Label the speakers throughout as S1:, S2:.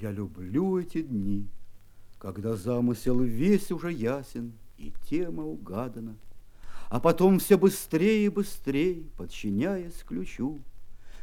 S1: Я люблю эти дни, когда замысел весь уже ясен и тема угадана, а потом все быстрее и быстрее, подчиняясь ключу,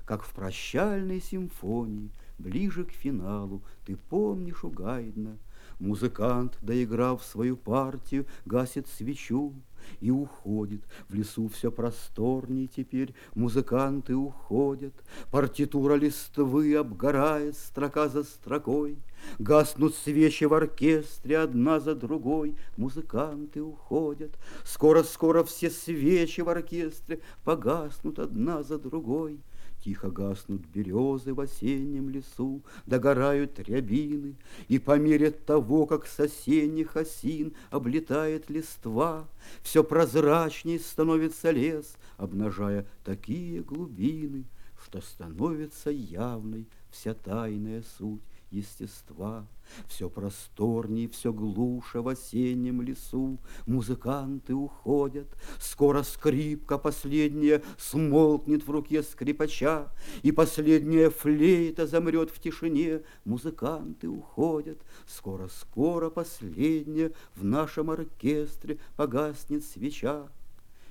S1: как в прощальной симфонии, ближе к финалу, ты помнишь Гайдна, музыкант, доиграв свою партию, гасит свечу, и уходит. В лесу все просторней теперь, музыканты уходят, партитура листвы обгорает строка за строкой, Гаснут свечи в оркестре одна за другой, музыканты уходят. Скоро-скоро все свечи в оркестре погаснут одна за другой. Тихо гаснут березы в осеннем лесу, Догорают рябины, И по мере того, как с осенних осин Облетает листва, Все прозрачней становится лес, Обнажая такие глубины, Что становится явной вся тайная суть естества. Все просторней, все глуше в осеннем лесу Музыканты уходят, Скоро скрипка последняя Смолкнет в руке скрипача, И последняя флейта замрет в тишине. Музыканты уходят, Скоро-скоро последняя В нашем оркестре погаснет свеча.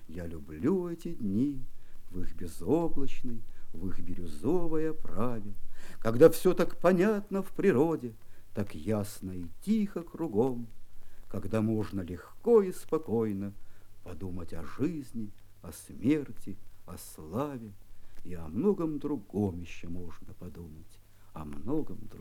S1: Я люблю эти дни в их безоблачной, В их бирюзовой оправе, когда все так понятно в природе, так ясно и тихо кругом, когда можно легко и спокойно подумать о жизни, о смерти, о славе и о многом другом еще можно подумать, о многом другом.